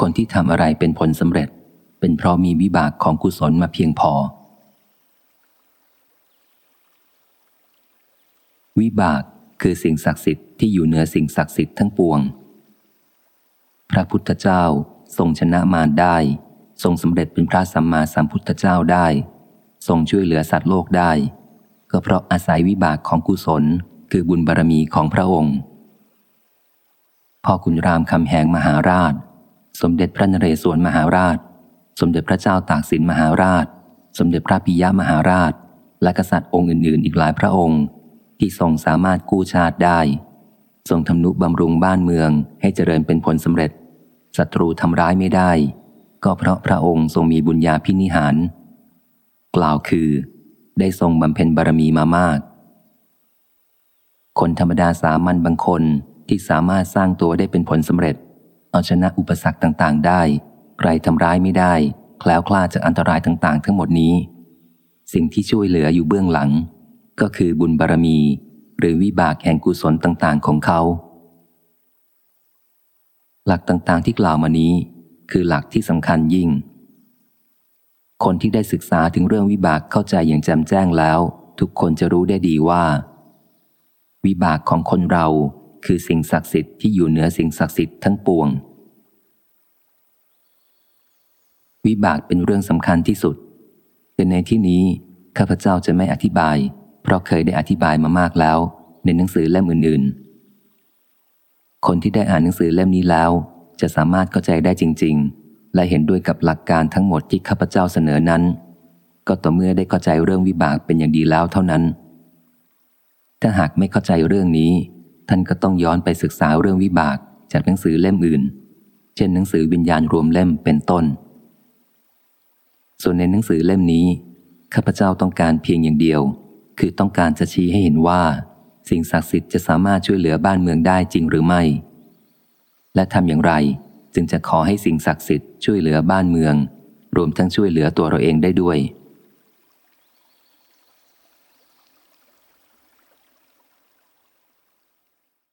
คนที่ทำอะไรเป็นผลสำเร็จ เป็นเพราะมีวิบากของกุศลมาเพียงพอ วิบากคือสิ่งศักดิ์สิทธิ์ที่อยู่เหนือสิ่งศักดิ์สิทธิ์ทั้งปวง พระพุทธเจ้าทรงชนะมารได้ ทรงสำเร็จเป็นพระสัมมาสัมพุทธเจ้าได้ ทรงช่วยเหลือสัตว์โลกได้ ก็เพราะอาศัยวิบากของกุศล คือบุญบารรมีของพระองค์พ่อคุณรามคำแหงมหาราช สมเด็จพระนเรศวรมหาราช สมเด็จพระเจ้าตากสินมหาราช สมเด็จพระปิยมหาราช และกษัตริย์องค์อื่น ๆ อีกหลายพระองค์ ที่ทรงสามารถกู้ชาติได้ ทรงทำนุบำรุงบ้านเมืองให้เจริญเป็นผลสำเร็จศัตรูทำร้ายไม่ได้ ก็เพราะพระองค์ทรงมีบุญญาพินิหาร กล่าวคือ ได้ทรงบำเพ็ญบารมีมามาก คนธรรมดาสามัญบางคนที่สามารถสร้างตัวได้เป็นผลสำเร็จ เอาชนะอุปสรรคต่างๆ ได้ ใครทำร้ายไม่ได้ แคล้วคลาดจากอันตรายต่างๆ ทั้งหมดนี้ สิ่งที่ช่วยเหลืออยู่เบื้องหลัง ก็คือบุญบารมี หรือวิบากแห่งกุศลต่างๆ ของเขา หลักต่างๆ ที่กล่าวมานี้ คือหลักที่สำคัญยิ่ง คนที่ได้ศึกษาถึงเรื่องวิบากเข้าใจอย่างแจ่มแจ้งแล้ว ทุกคนจะรู้ได้ดีว่า วิบากของคนเรา คือสิ่งศักดิ์สิทธิ์ที่อยู่เหนือสิ่งศักดิ์สิทธิ์ทั้งปวง วิบากเป็นเรื่องสำคัญที่สุด แต่ในที่นี้ข้าพเจ้าจะไม่อธิบาย เพราะเคยได้อธิบายมามากแล้ว ในหนังสือเล่มอื่น ๆ คนที่ได้อ่านหนังสือเล่มนี้แล้ว จะสามารถเข้าใจได้จริง ๆ และเห็นด้วยกับหลักการทั้งหมดที่ข้าพเจ้าเสนอนั้น ก็ต่อเมื่อได้เข้าใจเรื่องวิบากเป็นอย่างดีแล้วเท่านั้น ถ้าหากไม่เข้าใจเรื่องนี้ ท่านก็ต้องย้อนไปศึกษาเรื่องวิบากจากหนังสือเล่มอื่น เช่นหนังสือวิญญาณรวมเล่มเป็นต้น ส่วนในหนังสือเล่มนี้ ข้าพเจ้าต้องการเพียงอย่างเดียว คือต้องการจะชี้ให้เห็นว่า สิ่งศักดิ์สิทธิ์จะสามารถช่วยเหลือบ้านเมืองได้จริงหรือไม่ และทำอย่างไรจึงจะขอให้สิ่งศักดิ์สิทธิ์ช่วยเหลือบ้านเมือง รวมทั้งช่วยเหลือตัวเราเองได้ด้วย